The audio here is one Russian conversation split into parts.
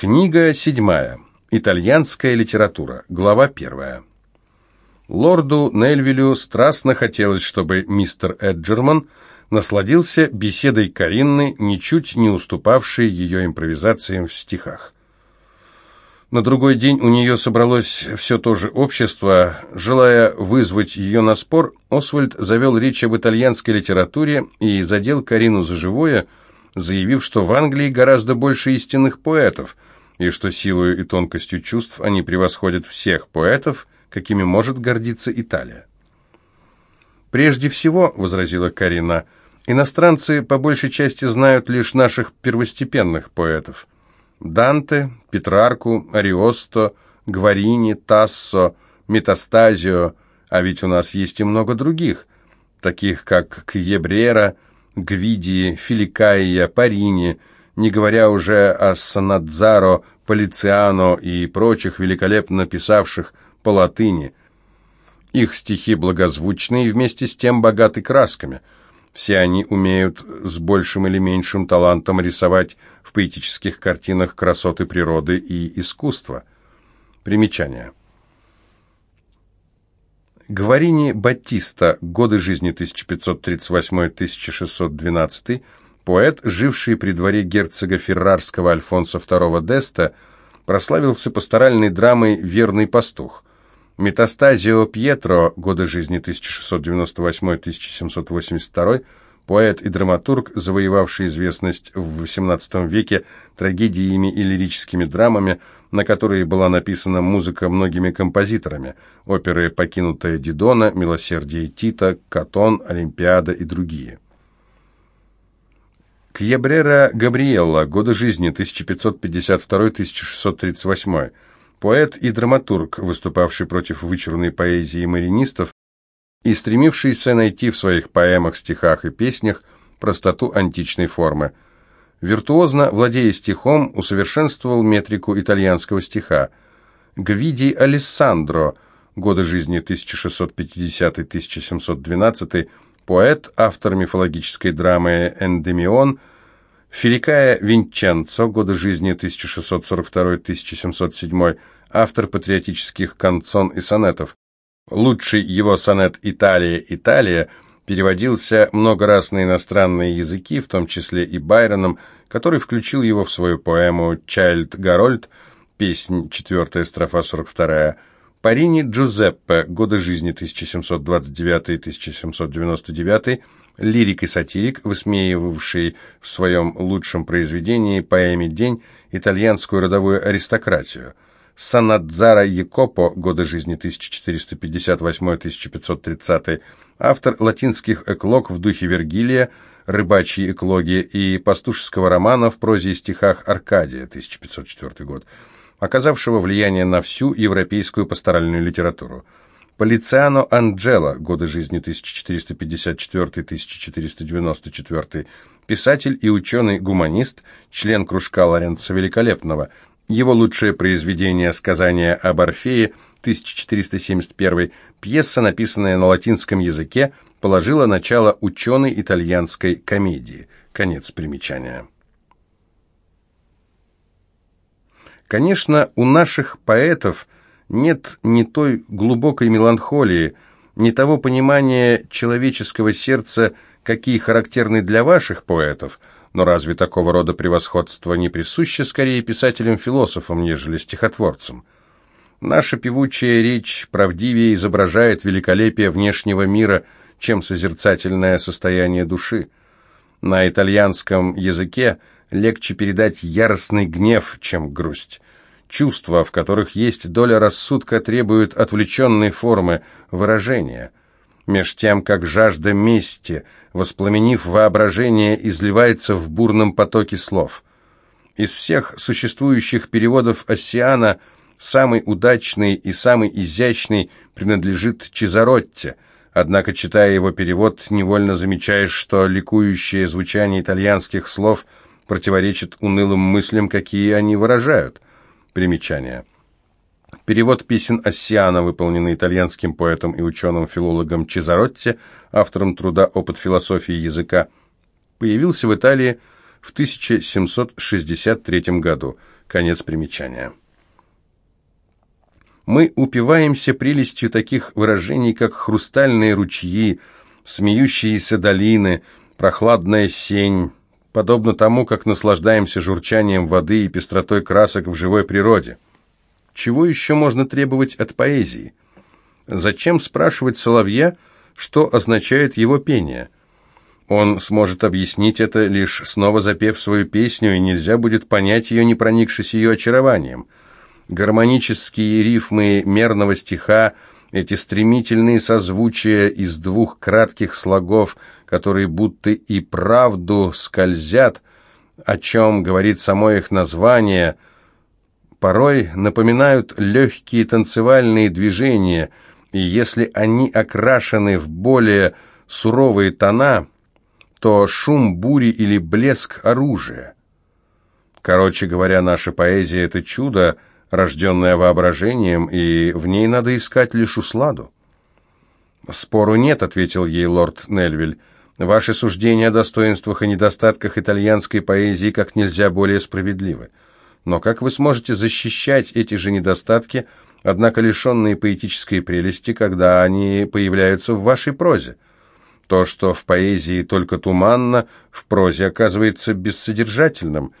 Книга седьмая. Итальянская литература. Глава первая. Лорду Нельвилю страстно хотелось, чтобы мистер Эджерман насладился беседой Каринны, ничуть не уступавшей ее импровизациям в стихах. На другой день у нее собралось все то же общество. Желая вызвать ее на спор, Освальд завел речь об итальянской литературе и задел Карину за живое, заявив, что в Англии гораздо больше истинных поэтов – и что силою и тонкостью чувств они превосходят всех поэтов, какими может гордиться Италия. «Прежде всего», — возразила Карина, — «иностранцы по большей части знают лишь наших первостепенных поэтов. Данте, Петрарку, Ариосто, Гварини, Тассо, Метастазио, а ведь у нас есть и много других, таких как Кьебрера, Гвидии, Филикаия, Парини, не говоря уже о Санадзаро, Полициано и прочих великолепно писавших по латыни. Их стихи благозвучны и вместе с тем богаты красками. Все они умеют с большим или меньшим талантом рисовать в поэтических картинах красоты природы и искусства. Примечание. Гварини Батиста, годы жизни 1538-1612, Поэт, живший при дворе герцога Феррарского Альфонса II Деста, прославился пасторальной драмой «Верный пастух». Метастазио Пьетро, годы жизни 1698-1782, поэт и драматург, завоевавший известность в XVIII веке трагедиями и лирическими драмами, на которые была написана музыка многими композиторами, оперы «Покинутая Дидона», «Милосердие Тита», «Катон», «Олимпиада» и другие. Кьебрера Габриэлла, годы жизни 1552-1638, поэт и драматург, выступавший против вычурной поэзии маринистов и стремившийся найти в своих поэмах, стихах и песнях простоту античной формы. Виртуозно, владея стихом, усовершенствовал метрику итальянского стиха. Гвиди Алессандро, годы жизни 1650-1712, поэт, автор мифологической драмы «Эндемион», Филикая Винченцо, годы жизни 1642-1707, автор патриотических канцон и сонетов. Лучший его сонет «Италия, Италия» переводился много раз на иностранные языки, в том числе и Байроном, который включил его в свою поэму «Чайльд Гарольд», песнь, четвертая строфа, 42 Парини Джузеппе, годы жизни 1729-1799, лирик и сатирик, высмеивавший в своем лучшем произведении поэме «День» итальянскую родовую аристократию. Санадзара Якопо, годы жизни 1458-1530, автор латинских эклог в духе Вергилия, рыбачьей эклоги и пастушеского романа в прозе и стихах Аркадия, 1504 год, оказавшего влияние на всю европейскую пасторальную литературу. Полициано Анджело, годы жизни 1454-1494, писатель и ученый-гуманист, член кружка Лоренца Великолепного. Его лучшее произведение «Сказание об Орфее» 1471, пьеса, написанная на латинском языке, положила начало ученой итальянской комедии. Конец примечания. Конечно, у наших поэтов нет ни той глубокой меланхолии, ни того понимания человеческого сердца, какие характерны для ваших поэтов, но разве такого рода превосходство не присуще скорее писателям-философам, нежели стихотворцам? Наша певучая речь правдивее изображает великолепие внешнего мира, чем созерцательное состояние души. На итальянском языке – легче передать яростный гнев, чем грусть. Чувства, в которых есть доля рассудка, требуют отвлеченной формы выражения. Меж тем, как жажда мести, воспламенив воображение, изливается в бурном потоке слов. Из всех существующих переводов Оссиана самый удачный и самый изящный принадлежит Чезаротте, однако, читая его перевод, невольно замечаешь, что ликующее звучание итальянских слов – противоречит унылым мыслям, какие они выражают. Примечание. Перевод песен Оссиана, выполненный итальянским поэтом и ученым-филологом Чезаротти, автором труда «Опыт философии языка», появился в Италии в 1763 году. Конец примечания. Мы упиваемся прелестью таких выражений, как «хрустальные ручьи», «смеющиеся долины», «прохладная сень», подобно тому, как наслаждаемся журчанием воды и пестротой красок в живой природе. Чего еще можно требовать от поэзии? Зачем спрашивать соловья, что означает его пение? Он сможет объяснить это, лишь снова запев свою песню, и нельзя будет понять ее, не проникшись ее очарованием – гармонические рифмы мерного стиха, эти стремительные созвучия из двух кратких слогов, которые будто и правду скользят, о чем говорит само их название, порой напоминают легкие танцевальные движения, и если они окрашены в более суровые тона, то шум бури или блеск оружия. Короче говоря, наша поэзия — это чудо, рожденная воображением, и в ней надо искать лишь усладу. «Спору нет», — ответил ей лорд Нельвиль. «Ваши суждения о достоинствах и недостатках итальянской поэзии как нельзя более справедливы. Но как вы сможете защищать эти же недостатки, однако лишенные поэтической прелести, когда они появляются в вашей прозе? То, что в поэзии только туманно, в прозе оказывается бессодержательным»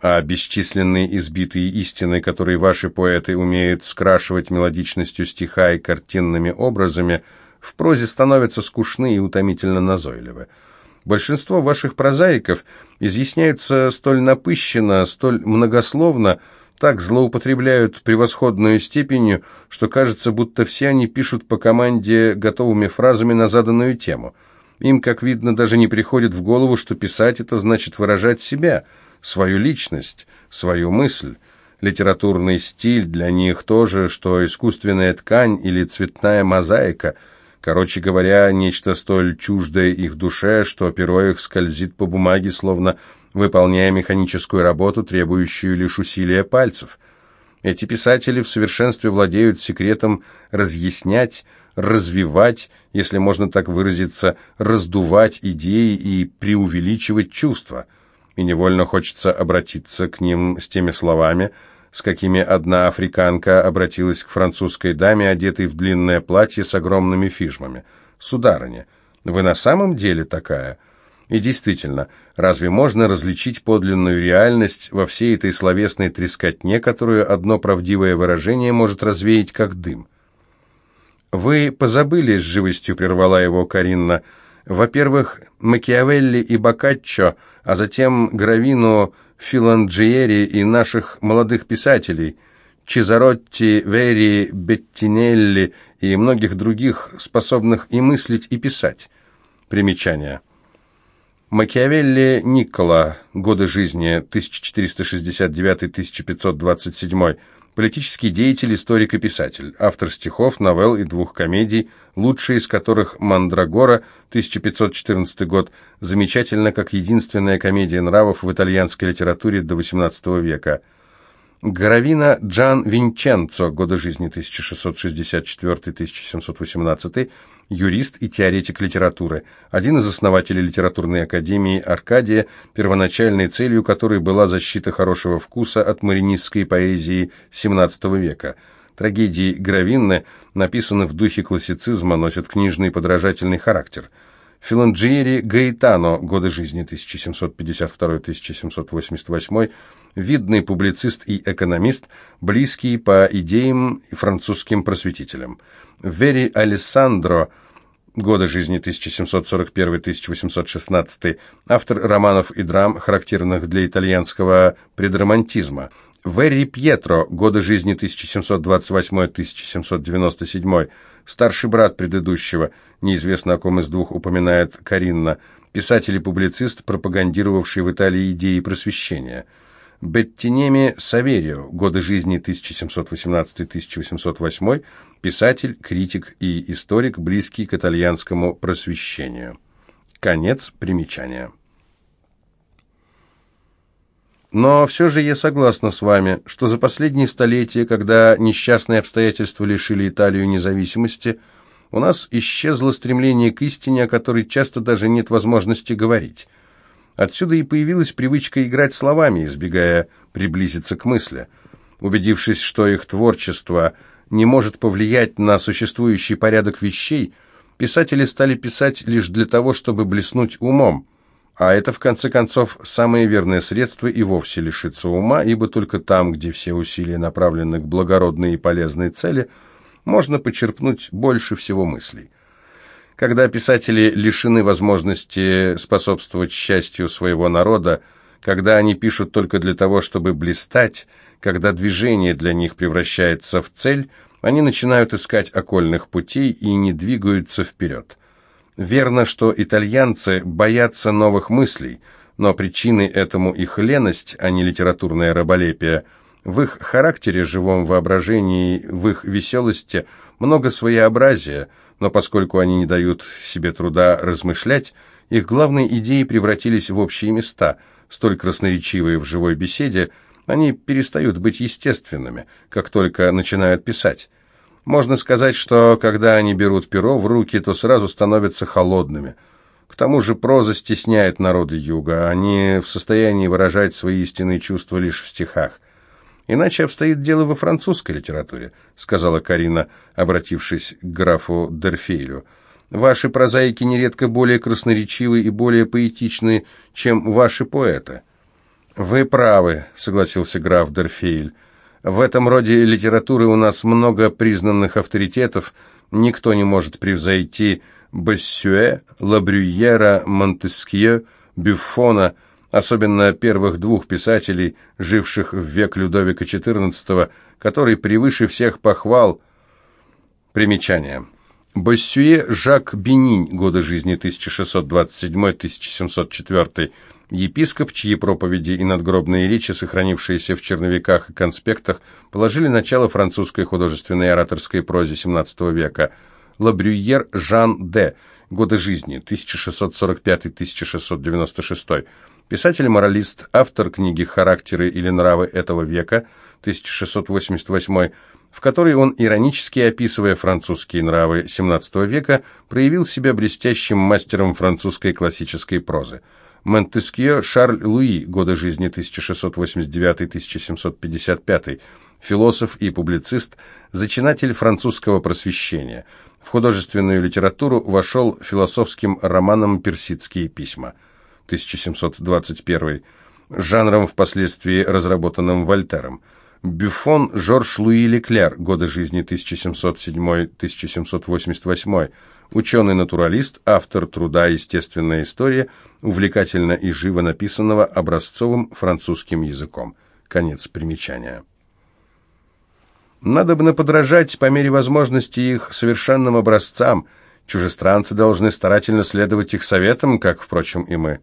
а бесчисленные избитые истины, которые ваши поэты умеют скрашивать мелодичностью стиха и картинными образами, в прозе становятся скучны и утомительно назойливы. Большинство ваших прозаиков изъясняются столь напыщенно, столь многословно, так злоупотребляют превосходную степенью, что кажется, будто все они пишут по команде готовыми фразами на заданную тему. Им, как видно, даже не приходит в голову, что писать это значит выражать себя – свою личность, свою мысль. Литературный стиль для них тоже, что искусственная ткань или цветная мозаика. Короче говоря, нечто столь чуждое их душе, что перо их скользит по бумаге, словно выполняя механическую работу, требующую лишь усилия пальцев. Эти писатели в совершенстве владеют секретом разъяснять, развивать, если можно так выразиться, раздувать идеи и преувеличивать чувства – и невольно хочется обратиться к ним с теми словами, с какими одна африканка обратилась к французской даме, одетой в длинное платье с огромными фижмами. «Сударыня, вы на самом деле такая?» И действительно, разве можно различить подлинную реальность во всей этой словесной трескотне, которую одно правдивое выражение может развеять как дым? «Вы позабыли с живостью», — прервала его Каринна. «Во-первых, Макиавелли и Боккаччо — а затем Гравину, Филанджиери и наших молодых писателей, Чезаротти, Вери, Беттинелли и многих других, способных и мыслить, и писать. Примечание. Макиавелли Никола, годы жизни 1469-1527, Политический деятель, историк и писатель, автор стихов, новелл и двух комедий, лучшие из которых «Мандрагора», 1514 год, замечательна как единственная комедия нравов в итальянской литературе до XVIII века – Гравина Джан Винченцо, годы жизни 1664-1718, юрист и теоретик литературы, один из основателей литературной академии Аркадия, первоначальной целью которой была защита хорошего вкуса от маринистской поэзии XVII века. Трагедии Гравинны, написаны в духе классицизма, носят книжный подражательный характер – Филанджиери Гаэтано, годы жизни 1752-1788, видный публицист и экономист, близкий по идеям французским просветителям. Вери Алессандро, годы жизни 1741-1816, автор романов и драм, характерных для итальянского предромантизма. Вери Пьетро, годы жизни 1728-1797, старший брат предыдущего, неизвестно о ком из двух упоминает Каринна, писатель и публицист, пропагандировавший в Италии идеи просвещения. Беттинеми Саверио, годы жизни 1718-1808, писатель, критик и историк, близкий к итальянскому просвещению. Конец примечания. Но все же я согласна с вами, что за последние столетия, когда несчастные обстоятельства лишили Италию независимости, у нас исчезло стремление к истине, о которой часто даже нет возможности говорить. Отсюда и появилась привычка играть словами, избегая приблизиться к мысли. Убедившись, что их творчество не может повлиять на существующий порядок вещей, писатели стали писать лишь для того, чтобы блеснуть умом, а это, в конце концов, самое верное средство и вовсе лишиться ума, ибо только там, где все усилия направлены к благородной и полезной цели, можно почерпнуть больше всего мыслей. Когда писатели лишены возможности способствовать счастью своего народа, когда они пишут только для того, чтобы блистать, когда движение для них превращается в цель, они начинают искать окольных путей и не двигаются вперед. Верно, что итальянцы боятся новых мыслей, но причиной этому их леность, а не литературное раболепие. В их характере, живом воображении, в их веселости много своеобразия, но поскольку они не дают себе труда размышлять, их главные идеи превратились в общие места, столь красноречивые в живой беседе, они перестают быть естественными, как только начинают писать. Можно сказать, что когда они берут перо в руки, то сразу становятся холодными. К тому же проза стесняет народы юга, они в состоянии выражать свои истинные чувства лишь в стихах. «Иначе обстоит дело во французской литературе», — сказала Карина, обратившись к графу Дерфейлю. «Ваши прозаики нередко более красноречивы и более поэтичны, чем ваши поэты». «Вы правы», — согласился граф Дерфейль. В этом роде литературы у нас много признанных авторитетов, никто не может превзойти Боссюэ, Лабрюера, Монтескье, Бюффона, особенно первых двух писателей, живших в век Людовика XIV, который превыше всех похвал. Примечание. Боссюэ Жак Бенинь, годы жизни 1627-1704, епископ, чьи проповеди и надгробные речи, сохранившиеся в черновиках и конспектах, положили начало французской художественной ораторской прозе XVII века. Лабрюер Жан Д. Годы жизни 1645-1696. Писатель-моралист, автор книги «Характеры или нравы этого века» 1688 в которой он, иронически описывая французские нравы XVII века, проявил себя блестящим мастером французской классической прозы. Монтескье Шарль Луи, годы жизни 1689-1755, философ и публицист, зачинатель французского просвещения. В художественную литературу вошел философским романом «Персидские письма» 1721, жанром впоследствии разработанным Вольтером. Бюфон Жорж Луи Леклер, годы жизни 1707-1788, ученый-натуралист, автор труда «Естественная история», увлекательно и живо написанного образцовым французским языком. Конец примечания. Надо бы подражать по мере возможности их совершенным образцам. Чужестранцы должны старательно следовать их советам, как, впрочем, и мы.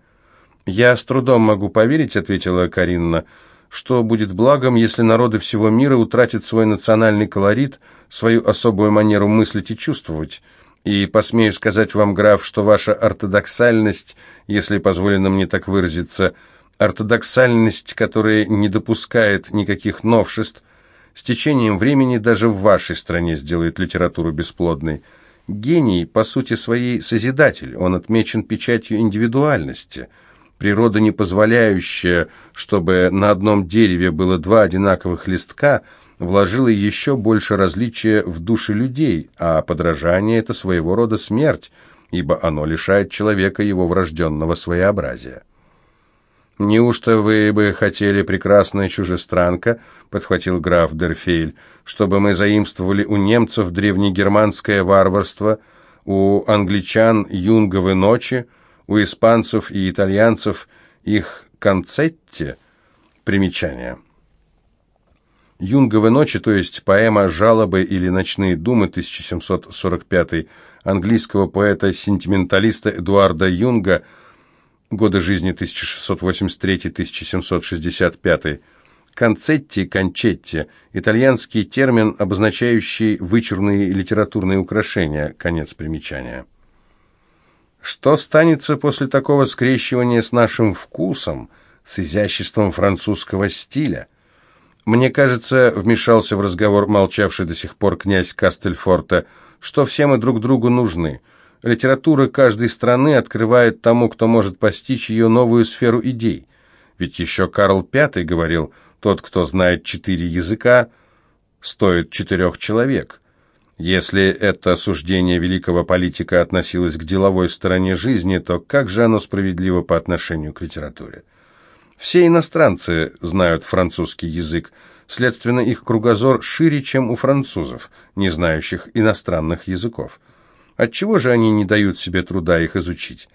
«Я с трудом могу поверить», — ответила Каринна, — «что будет благом, если народы всего мира утратят свой национальный колорит, свою особую манеру мыслить и чувствовать». И посмею сказать вам, граф, что ваша ортодоксальность, если позволено мне так выразиться, ортодоксальность, которая не допускает никаких новшеств, с течением времени даже в вашей стране сделает литературу бесплодной. Гений, по сути своей, созидатель, он отмечен печатью индивидуальности. Природа, не позволяющая, чтобы на одном дереве было два одинаковых листка – вложила еще больше различия в души людей, а подражание – это своего рода смерть, ибо оно лишает человека его врожденного своеобразия. «Неужто вы бы хотели, прекрасная чужестранка, — подхватил граф Дерфейль, — чтобы мы заимствовали у немцев древнегерманское варварство, у англичан юнговы ночи, у испанцев и итальянцев их концетти?» Примечание. «Юнговы ночи», то есть поэма «Жалобы» или «Ночные думы» 1745 английского поэта-сентименталиста Эдуарда Юнга, годы жизни 1683-1765. Концетти, кончетти – итальянский термин, обозначающий вычурные литературные украшения, конец примечания. Что станется после такого скрещивания с нашим вкусом, с изяществом французского стиля? «Мне кажется», — вмешался в разговор молчавший до сих пор князь Кастельфорта, «что все мы друг другу нужны. Литература каждой страны открывает тому, кто может постичь ее новую сферу идей. Ведь еще Карл V говорил, Тот, кто знает четыре языка, стоит четырех человек. Если это суждение великого политика относилось к деловой стороне жизни, то как же оно справедливо по отношению к литературе? Все иностранцы знают французский язык, следственно, их кругозор шире, чем у французов, не знающих иностранных языков. Отчего же они не дают себе труда их изучить?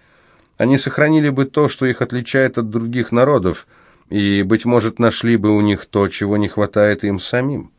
Они сохранили бы то, что их отличает от других народов, и, быть может, нашли бы у них то, чего не хватает им самим.